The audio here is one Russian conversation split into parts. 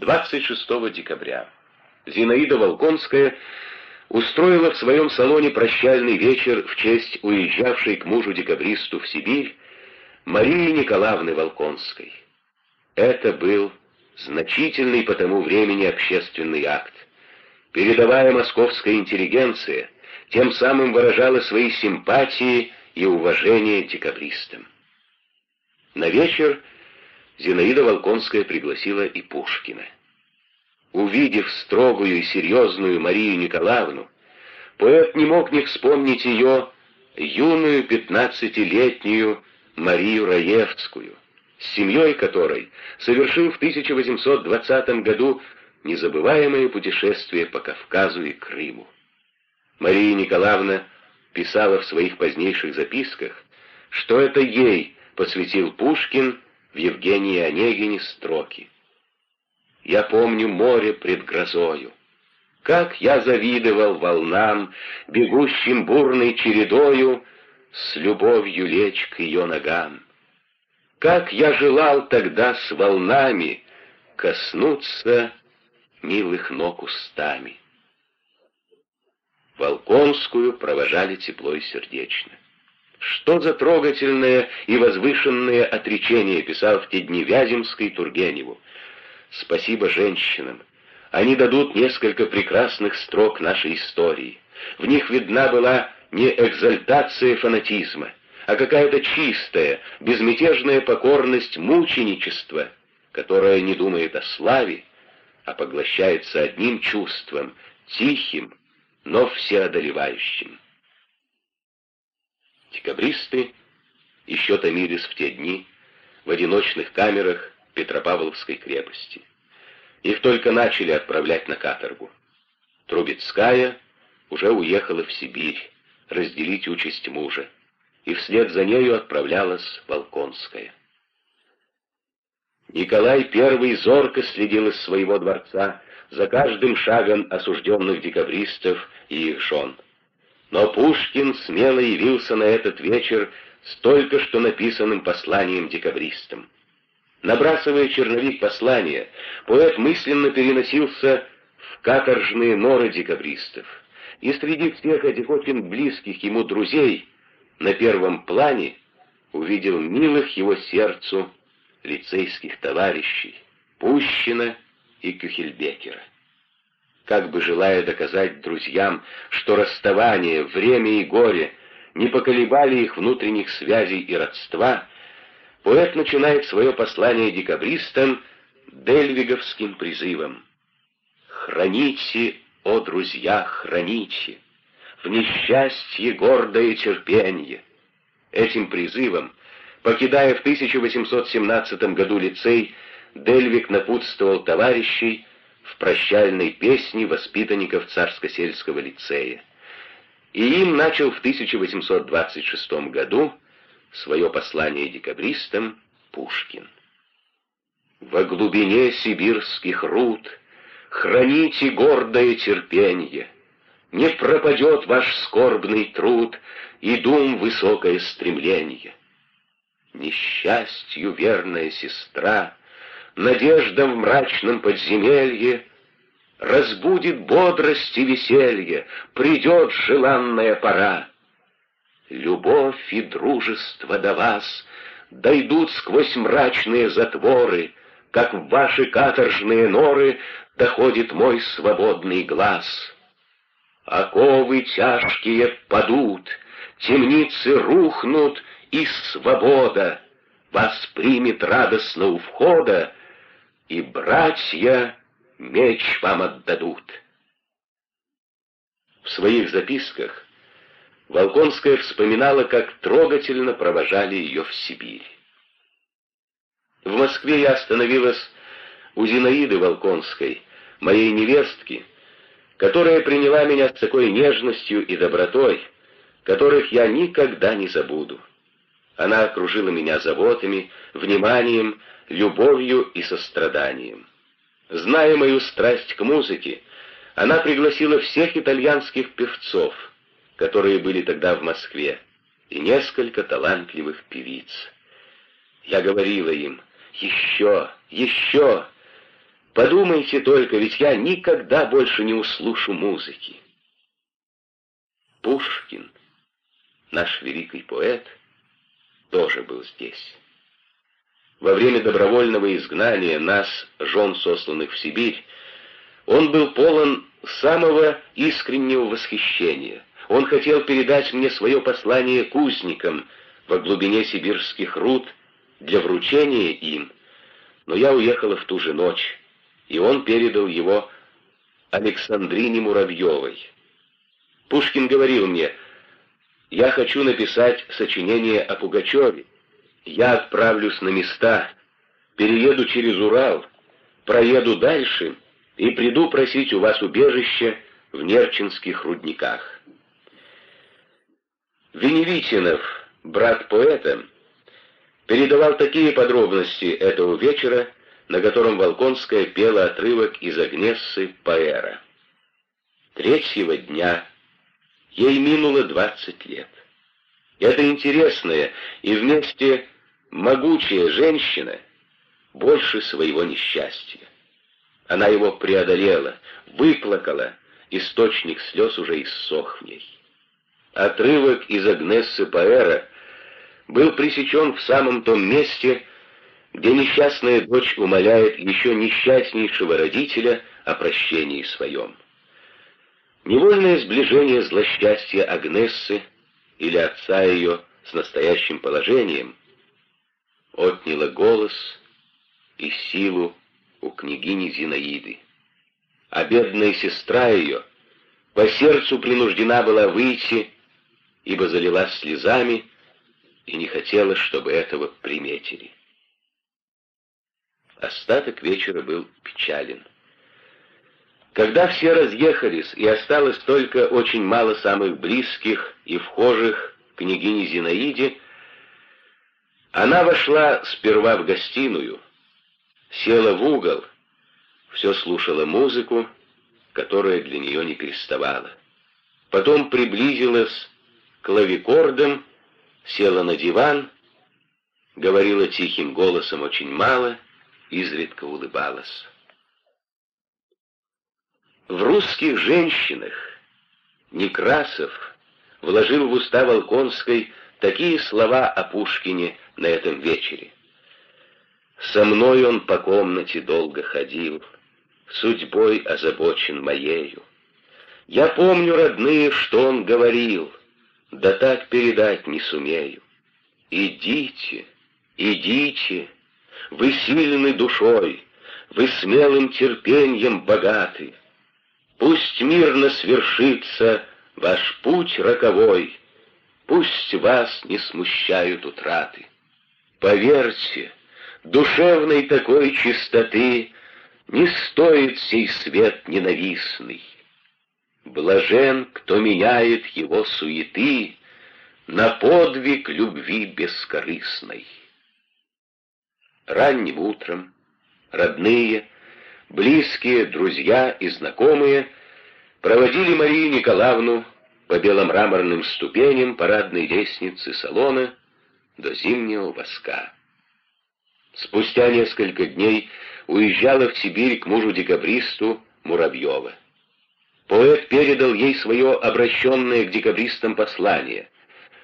26 декабря Зинаида Волконская устроила в своем салоне прощальный вечер в честь уезжавшей к мужу-декабристу в Сибирь Марии Николаевны Волконской. Это был значительный по тому времени общественный акт. Передовая московская интеллигенция тем самым выражала свои симпатии и уважение декабристам. На вечер Зинаида Волконская пригласила и Пушкина. Увидев строгую и серьезную Марию Николаевну, поэт не мог не вспомнить ее юную пятнадцатилетнюю Марию Раевскую, с семьей которой совершил в 1820 году незабываемое путешествие по Кавказу и Крыму. Мария Николаевна писала в своих позднейших записках, что это ей посвятил Пушкин в Евгении Онегине строки. «Я помню море пред грозою, как я завидовал волнам, бегущим бурной чередою, с любовью лечь к ее ногам. Как я желал тогда с волнами коснуться милых ног устами. Волконскую провожали тепло и сердечно. Что за трогательное и возвышенное отречение писал в те дни Вяземской Тургеневу. Спасибо женщинам. Они дадут несколько прекрасных строк нашей истории. В них видна была не экзальтация фанатизма, а какая-то чистая, безмятежная покорность мученичества, которая не думает о славе, а поглощается одним чувством, тихим, но всеодолевающим. Декабристы еще томились в те дни в одиночных камерах Петропавловской крепости. Их только начали отправлять на каторгу. Трубецкая уже уехала в Сибирь разделить участь мужа, и вслед за нею отправлялась Волконская. Николай I зорко следил из своего дворца за каждым шагом осужденных декабристов и их жен. Но Пушкин смело явился на этот вечер с только что написанным посланием декабристам. Набрасывая черновик послания, поэт мысленно переносился в каторжные норы декабристов, и среди всех этих очень близких ему друзей на первом плане увидел милых его сердцу лицейских товарищей Пущина и Кюхельбекера как бы желая доказать друзьям, что расставание, время и горе не поколебали их внутренних связей и родства, поэт начинает свое послание декабристам дельвиговским призывом «Храните, о друзья, храните, в несчастье гордое терпенье». Этим призывом, покидая в 1817 году лицей, Дельвик напутствовал товарищей, в прощальной песне воспитанников Царско-сельского лицея. И им начал в 1826 году свое послание декабристам Пушкин. «Во глубине сибирских руд храните гордое терпенье, не пропадет ваш скорбный труд и дум высокое стремление. Несчастью верная сестра — надежда в мрачном подземелье, Разбудит бодрость и веселье, придет желанная пора. Любовь и дружество до вас дойдут сквозь мрачные затворы, Как в ваши каторжные норы доходит мой свободный глаз. Оковы тяжкие падут, темницы рухнут, и свобода Вас примет радостно у входа, и братья меч вам отдадут. В своих записках Волконская вспоминала, как трогательно провожали ее в Сибирь. В Москве я остановилась у Зинаиды Волконской, моей невестки, которая приняла меня с такой нежностью и добротой, которых я никогда не забуду. Она окружила меня заботами, вниманием, любовью и состраданием. Зная мою страсть к музыке, она пригласила всех итальянских певцов, которые были тогда в Москве, и несколько талантливых певиц. Я говорила им «Еще, еще!» Подумайте только, ведь я никогда больше не услышу музыки. Пушкин, наш великий поэт, тоже был здесь. Во время добровольного изгнания нас, жен сосланных в Сибирь, он был полон самого искреннего восхищения. Он хотел передать мне свое послание кузникам во глубине сибирских руд для вручения им, но я уехала в ту же ночь, и он передал его Александрине Муравьевой. Пушкин говорил мне, «Я хочу написать сочинение о Пугачеве. Я отправлюсь на места, перееду через Урал, проеду дальше и приду просить у вас убежище в Нерчинских рудниках». Веневитинов, брат поэта, передавал такие подробности этого вечера, на котором Волконская пела отрывок из Агнессы Паэра. Третьего дня ей минуло двадцать лет. Это интересная и вместе могучая женщина больше своего несчастья. Она его преодолела, выплакала, источник слез уже иссох в ней. Отрывок из Агнессы Паэра был пресечен в самом том месте, где несчастная дочь умоляет еще несчастнейшего родителя о прощении своем. Невольное сближение злосчастья Агнессы или отца ее с настоящим положением отняло голос и силу у княгини Зинаиды. А бедная сестра ее по сердцу принуждена была выйти, ибо залилась слезами и не хотела, чтобы этого приметили. Остаток вечера был печален. Когда все разъехались, и осталось только очень мало самых близких и вхожих княгини Зинаиде, она вошла сперва в гостиную, села в угол, все слушала музыку, которая для нее не переставала. Потом приблизилась к клавикордам, села на диван, говорила тихим голосом очень мало — изредка улыбалась. В русских женщинах Некрасов вложил в уста Волконской такие слова о Пушкине на этом вечере. «Со мной он по комнате долго ходил, судьбой озабочен моею. Я помню, родные, что он говорил, да так передать не сумею. Идите, идите, вы сильны душой, вы смелым терпением богаты. Пусть мирно свершится ваш путь роковой, Пусть вас не смущают утраты. Поверьте, душевной такой чистоты Не стоит сей свет ненавистный. Блажен, кто меняет его суеты На подвиг любви бескорыстной ранним утром родные, близкие, друзья и знакомые проводили Марию Николаевну по беломраморным ступеням парадной лестницы салона до зимнего воска. Спустя несколько дней уезжала в Сибирь к мужу-декабристу Муравьева. Поэт передал ей свое обращенное к декабристам послание.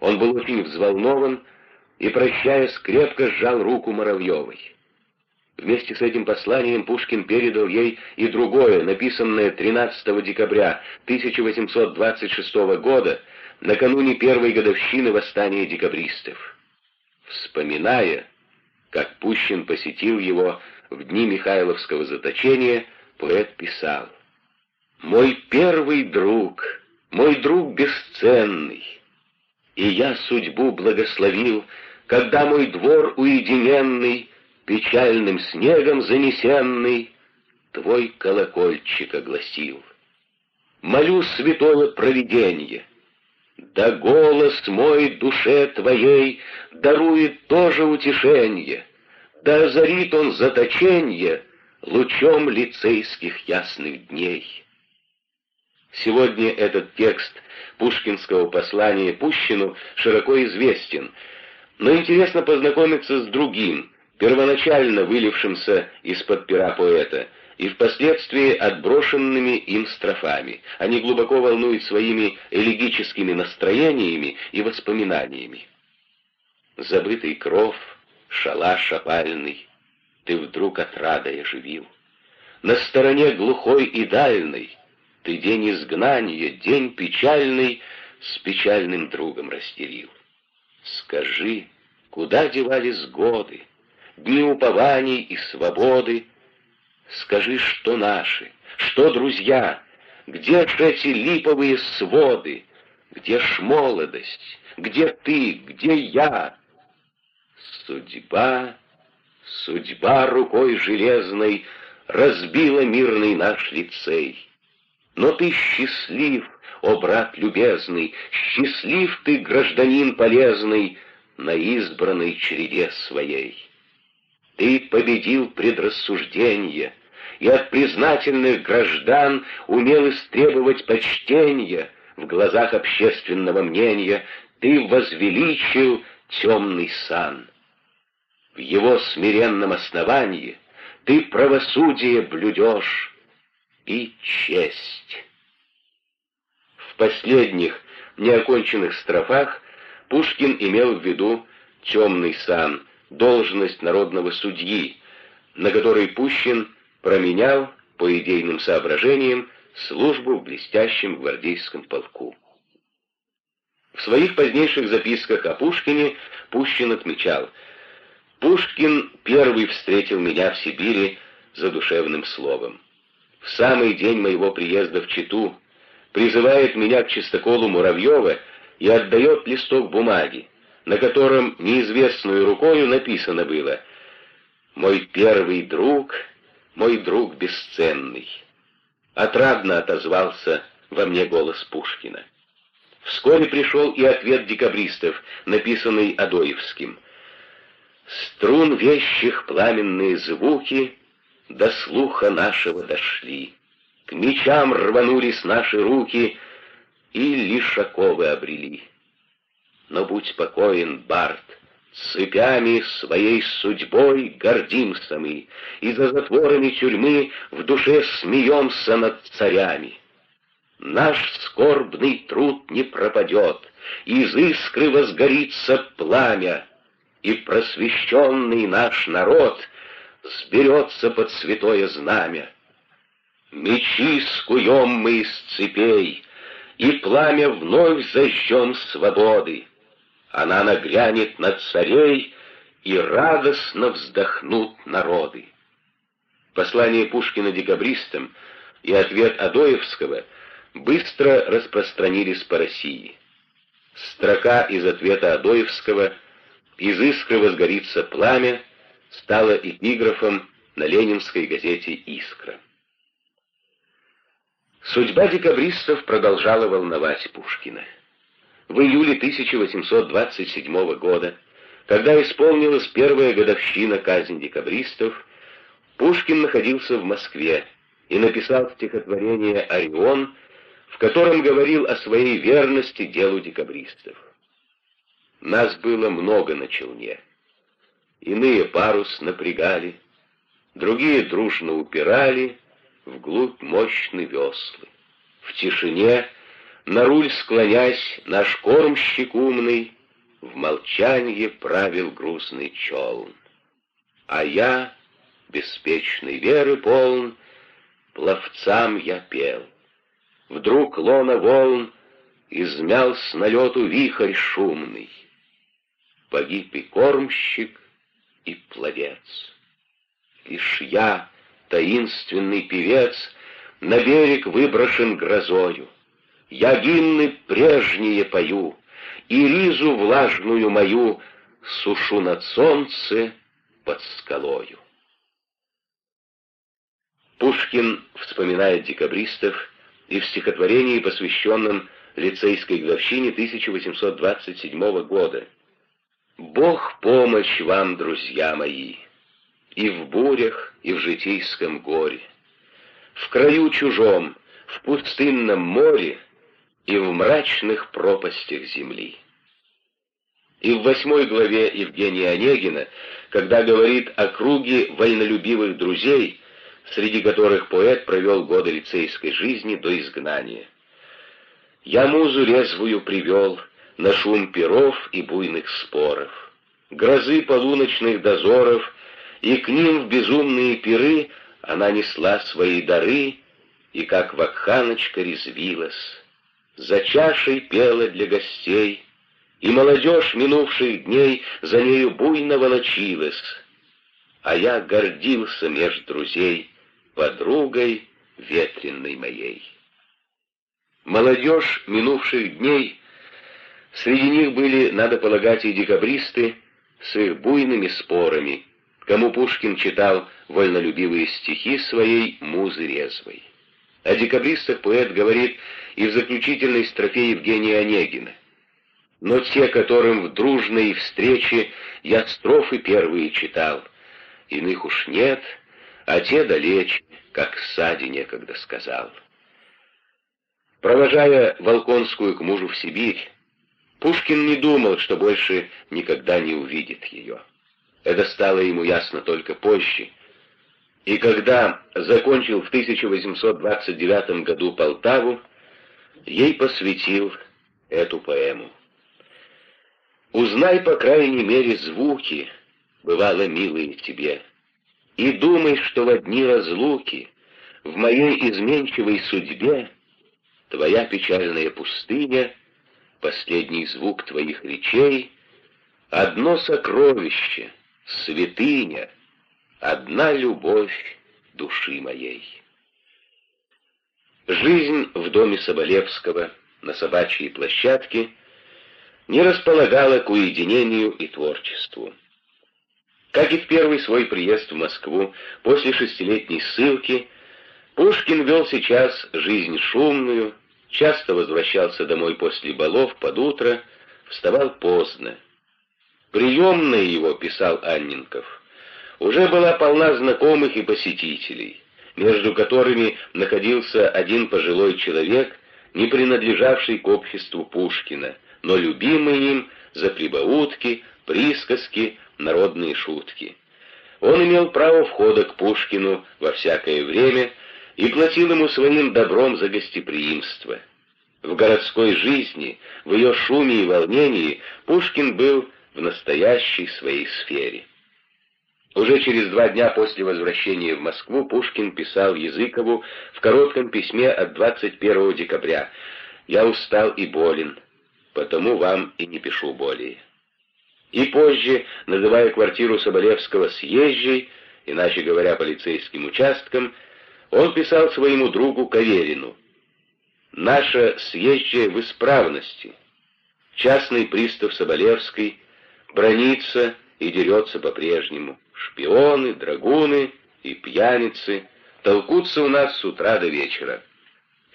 Он был очень взволнован и, прощаясь, крепко сжал руку Моровьевой. Вместе с этим посланием Пушкин передал ей и другое, написанное 13 декабря 1826 года, накануне первой годовщины восстания декабристов. Вспоминая, как Пущин посетил его в дни Михайловского заточения, поэт писал «Мой первый друг, мой друг бесценный, и я судьбу благословил, когда мой двор уединенный, печальным снегом занесенный, твой колокольчик огласил. Молю святое провиденье, да голос мой душе твоей дарует тоже утешенье, да озарит он заточенье лучом лицейских ясных дней. Сегодня этот текст пушкинского послания Пущину широко известен, но интересно познакомиться с другим, первоначально вылившимся из-под пера поэта, и впоследствии отброшенными им строфами. Они глубоко волнуют своими элегическими настроениями и воспоминаниями. Забытый кров, шалаш опальный, ты вдруг отрадой оживил. На стороне глухой и дальной ты день изгнания, день печальный с печальным другом растерил. Скажи, куда девались годы, дни упований и свободы, Скажи, что наши, что друзья, где ж эти липовые своды, где ж молодость, где ты, где я? Судьба, судьба рукой железной разбила мирный наш лицей. Но ты счастлив, о брат любезный, счастлив ты, гражданин полезный, на избранной череде своей. Ты победил предрассуждение, и от признательных граждан умел истребовать почтения в глазах общественного мнения, ты возвеличил темный сан. В его смиренном основании ты правосудие блюдешь и честь. В последних неоконченных строфах Пушкин имел в виду темный сан — должность народного судьи, на которой Пущин променял, по идейным соображениям, службу в блестящем гвардейском полку. В своих позднейших записках о Пушкине Пущин отмечал «Пушкин первый встретил меня в Сибири задушевным словом. В самый день моего приезда в Читу призывает меня к чистоколу Муравьева и отдает листок бумаги на котором неизвестную рукою написано было «Мой первый друг, мой друг бесценный». Отрадно отозвался во мне голос Пушкина. Вскоре пришел и ответ декабристов, написанный Адоевским. «Струн вещих пламенные звуки до слуха нашего дошли. К мечам рванулись наши руки, и лишь оковы обрели. Но будь спокоен, Барт, цепями своей судьбой гордимся мы, и за затворами тюрьмы в душе смеемся над царями. Наш скорбный труд не пропадет, из искры возгорится пламя, и просвещенный наш народ сберется под святое знамя. Мечи скуем мы из цепей, и пламя вновь зажжем свободы. Она нагрянет над царей, и радостно вздохнут народы. Послание Пушкина декабристам и ответ Адоевского быстро распространились по России. Строка из ответа Адоевского «Из искры возгорится пламя» стала эпиграфом на ленинской газете «Искра». Судьба декабристов продолжала волновать Пушкина в июле 1827 года, когда исполнилась первая годовщина казни декабристов, Пушкин находился в Москве и написал стихотворение «Орион», в котором говорил о своей верности делу декабристов. Нас было много на челне. Иные парус напрягали, другие дружно упирали вглубь мощные веслы. В тишине на руль склонясь, наш кормщик умный В молчанье правил грустный челн. А я, беспечной веры полн, Пловцам я пел. Вдруг лона волн Измял с налету вихрь шумный. Погиб и кормщик, и пловец. Лишь я, таинственный певец, На берег выброшен грозою. Я гимны прежние пою, И ризу влажную мою Сушу над солнце под скалою. Пушкин вспоминает декабристов и в стихотворении, посвященном лицейской годовщине 1827 года. «Бог помощь вам, друзья мои, и в бурях, и в житейском горе, в краю чужом, в пустынном море, и в мрачных пропастях земли. И в восьмой главе Евгения Онегина, когда говорит о круге вольнолюбивых друзей, среди которых поэт провел годы лицейской жизни до изгнания. Я музу резвую привел на шум перов и буйных споров, грозы полуночных дозоров, и к ним в безумные пиры она несла свои дары, и как вакханочка резвилась. За чашей пела для гостей, и молодежь минувших дней за нею буйно волочилась, а я гордился меж друзей подругой ветренной моей. Молодежь минувших дней, среди них были, надо полагать, и декабристы с их буйными спорами, кому Пушкин читал вольнолюбивые стихи своей музы резвой. О декабристах поэт говорит и в заключительной строфе Евгения Онегина. Но те, которым в дружной встрече я строфы первые читал, иных уж нет, а те далече, как Сади некогда сказал. Провожая Волконскую к мужу в Сибирь, Пушкин не думал, что больше никогда не увидит ее. Это стало ему ясно только позже. И когда закончил в 1829 году Полтаву, ей посвятил эту поэму. «Узнай, по крайней мере, звуки, бывало, милые тебе, и думай, что в одни разлуки, в моей изменчивой судьбе Твоя печальная пустыня, последний звук твоих речей, Одно сокровище, святыня, Одна любовь души моей. Жизнь в доме Соболевского на собачьей площадке не располагала к уединению и творчеству. Как и в первый свой приезд в Москву после шестилетней ссылки, Пушкин вел сейчас жизнь шумную, часто возвращался домой после балов под утро, вставал поздно. Приемная его, писал Анненков, уже была полна знакомых и посетителей, между которыми находился один пожилой человек, не принадлежавший к обществу Пушкина, но любимый им за прибаутки, присказки, народные шутки. Он имел право входа к Пушкину во всякое время, и платил ему своим добром за гостеприимство. В городской жизни, в ее шуме и волнении Пушкин был в настоящей своей сфере. Уже через два дня после возвращения в Москву Пушкин писал Языкову в коротком письме от 21 декабря «Я устал и болен, потому вам и не пишу более». И позже, называя квартиру Соболевского съезжей, иначе говоря, полицейским участком, он писал своему другу Каверину. «Наша съезжая в исправности. Частный пристав Соболевский бронится и дерется по-прежнему. Шпионы, драгуны и пьяницы толкутся у нас с утра до вечера».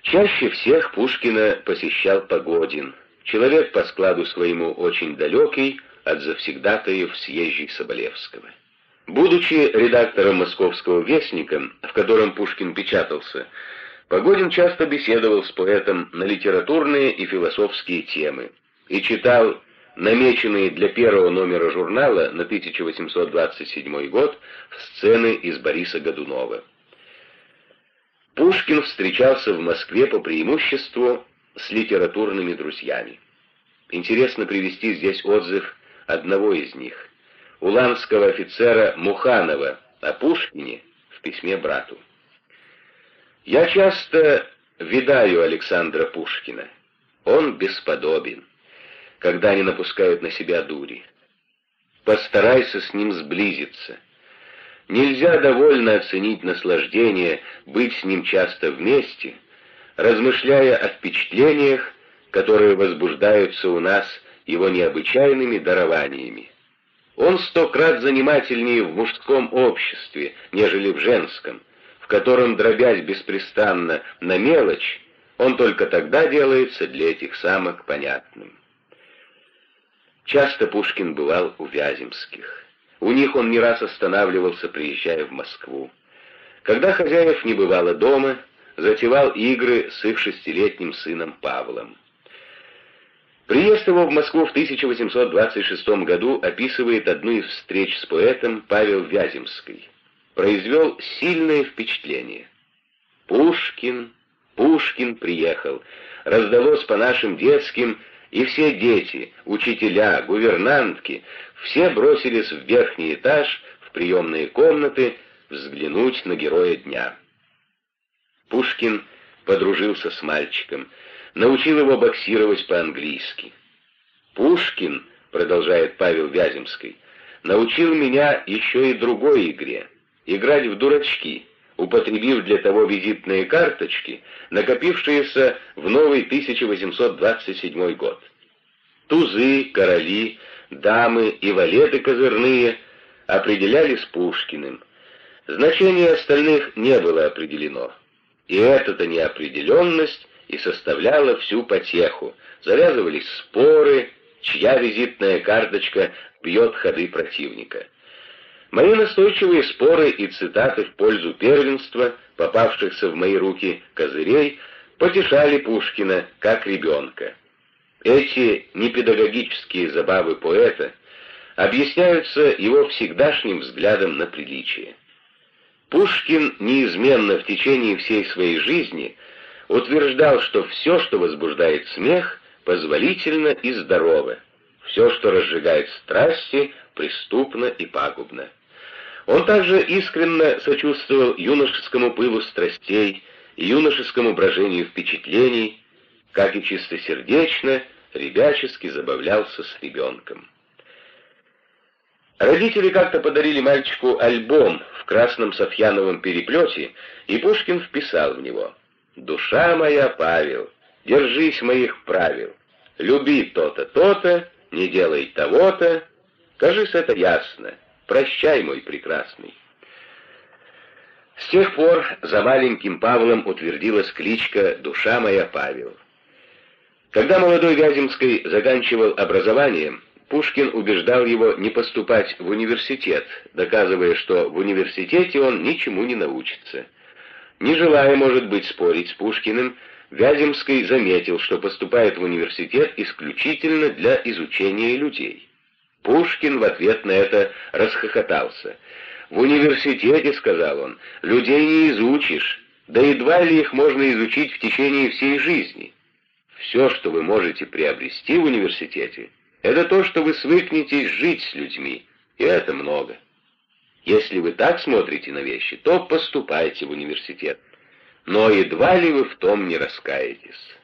Чаще всех Пушкина посещал Погодин, человек по складу своему очень далекий от завсегдатаев съезжей Соболевского. Будучи редактором «Московского вестника», в котором Пушкин печатался, Погодин часто беседовал с поэтом на литературные и философские темы и читал намеченные для первого номера журнала на 1827 год сцены из Бориса Годунова. Пушкин встречался в Москве по преимуществу с литературными друзьями. Интересно привести здесь отзыв одного из них уланского офицера Муханова о Пушкине в письме брату. «Я часто видаю Александра Пушкина. Он бесподобен, когда они напускают на себя дури. Постарайся с ним сблизиться. Нельзя довольно оценить наслаждение быть с ним часто вместе, размышляя о впечатлениях, которые возбуждаются у нас его необычайными дарованиями. Он сто крат занимательнее в мужском обществе, нежели в женском, в котором, дробясь беспрестанно на мелочь, он только тогда делается для этих самок понятным. Часто Пушкин бывал у Вяземских. У них он не раз останавливался, приезжая в Москву. Когда хозяев не бывало дома, затевал игры с их шестилетним сыном Павлом. Приезд его в Москву в 1826 году описывает одну из встреч с поэтом Павел Вяземский. произвел сильное впечатление. Пушкин, Пушкин приехал, раздалось по нашим детским, и все дети, учителя, гувернантки, все бросились в верхний этаж, в приемные комнаты, взглянуть на героя дня. Пушкин подружился с мальчиком, научил его боксировать по-английски. «Пушкин», — продолжает Павел Вяземский, — «научил меня еще и другой игре — играть в дурачки» употребив для того визитные карточки, накопившиеся в новый 1827 год. Тузы, короли, дамы и валеты козырные определялись Пушкиным. Значение остальных не было определено. И эта-то неопределенность и составляла всю потеху. Завязывались споры, чья визитная карточка бьет ходы противника. Мои настойчивые споры и цитаты в пользу первенства, попавшихся в мои руки козырей, потешали Пушкина как ребенка. Эти непедагогические забавы поэта объясняются его всегдашним взглядом на приличие. Пушкин неизменно в течение всей своей жизни утверждал, что все, что возбуждает смех, позволительно и здорово, все, что разжигает страсти, преступно и пагубно. Он также искренне сочувствовал юношескому пылу страстей юношескому брожению впечатлений, как и чистосердечно, ребячески забавлялся с ребенком. Родители как-то подарили мальчику альбом в красном софьяновом переплете, и Пушкин вписал в него «Душа моя, Павел, держись моих правил, люби то-то, то-то, не делай того-то, кажись, это ясно». Прощай, мой прекрасный. С тех пор за маленьким Павлом утвердилась кличка «Душа моя Павел». Когда молодой Вяземский заканчивал образование, Пушкин убеждал его не поступать в университет, доказывая, что в университете он ничему не научится. Не желая, может быть, спорить с Пушкиным, Вяземский заметил, что поступает в университет исключительно для изучения людей. Пушкин в ответ на это расхохотался. «В университете, — сказал он, — людей не изучишь, да едва ли их можно изучить в течение всей жизни. Все, что вы можете приобрести в университете, это то, что вы свыкнетесь жить с людьми, и это много. Если вы так смотрите на вещи, то поступайте в университет, но едва ли вы в том не раскаетесь».